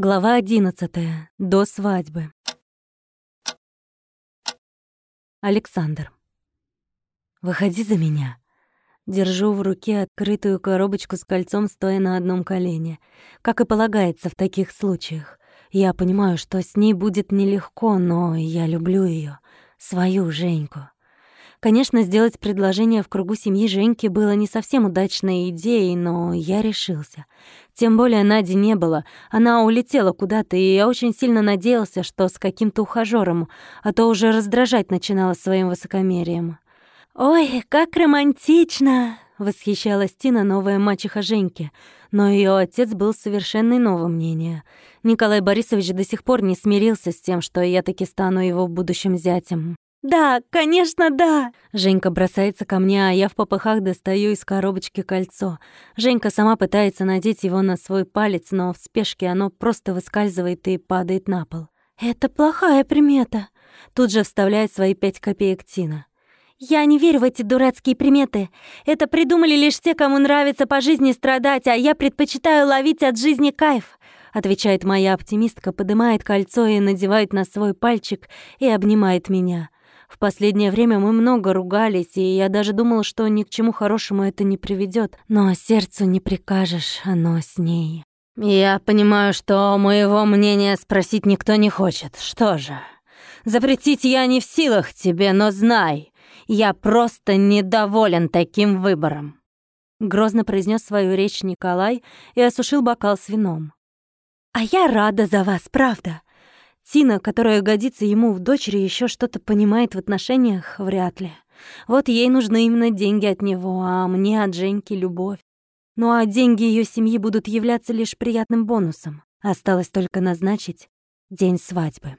Глава одиннадцатая. До свадьбы. Александр. «Выходи за меня». Держу в руке открытую коробочку с кольцом, стоя на одном колене. Как и полагается в таких случаях. Я понимаю, что с ней будет нелегко, но я люблю ее, свою Женьку. Конечно, сделать предложение в кругу семьи Женьки было не совсем удачной идеей, но я решился. Тем более Нади не было. Она улетела куда-то, и я очень сильно надеялся, что с каким-то ухажёром, а то уже раздражать начинала своим высокомерием. «Ой, как романтично!» — восхищалась Тина, новая мачеха Женьки. Но ее отец был совершенно иного мнения. Николай Борисович до сих пор не смирился с тем, что я таки стану его будущим зятем. «Да, конечно, да!» Женька бросается ко мне, а я в попыхах достаю из коробочки кольцо. Женька сама пытается надеть его на свой палец, но в спешке оно просто выскальзывает и падает на пол. «Это плохая примета!» Тут же вставляет свои пять копеек Тина. «Я не верю в эти дурацкие приметы. Это придумали лишь те, кому нравится по жизни страдать, а я предпочитаю ловить от жизни кайф», отвечает моя оптимистка, поднимает кольцо и надевает на свой пальчик и обнимает меня. В последнее время мы много ругались, и я даже думал, что ни к чему хорошему это не приведет. Но сердцу не прикажешь, оно с ней. Я понимаю, что моего мнения спросить никто не хочет. Что же, запретить я не в силах тебе, но знай, я просто недоволен таким выбором. Грозно произнес свою речь Николай и осушил бокал с вином. «А я рада за вас, правда. Тина, которая годится ему в дочери, еще что-то понимает в отношениях, вряд ли. Вот ей нужны именно деньги от него, а мне от Женьки любовь. Ну а деньги ее семьи будут являться лишь приятным бонусом. Осталось только назначить день свадьбы.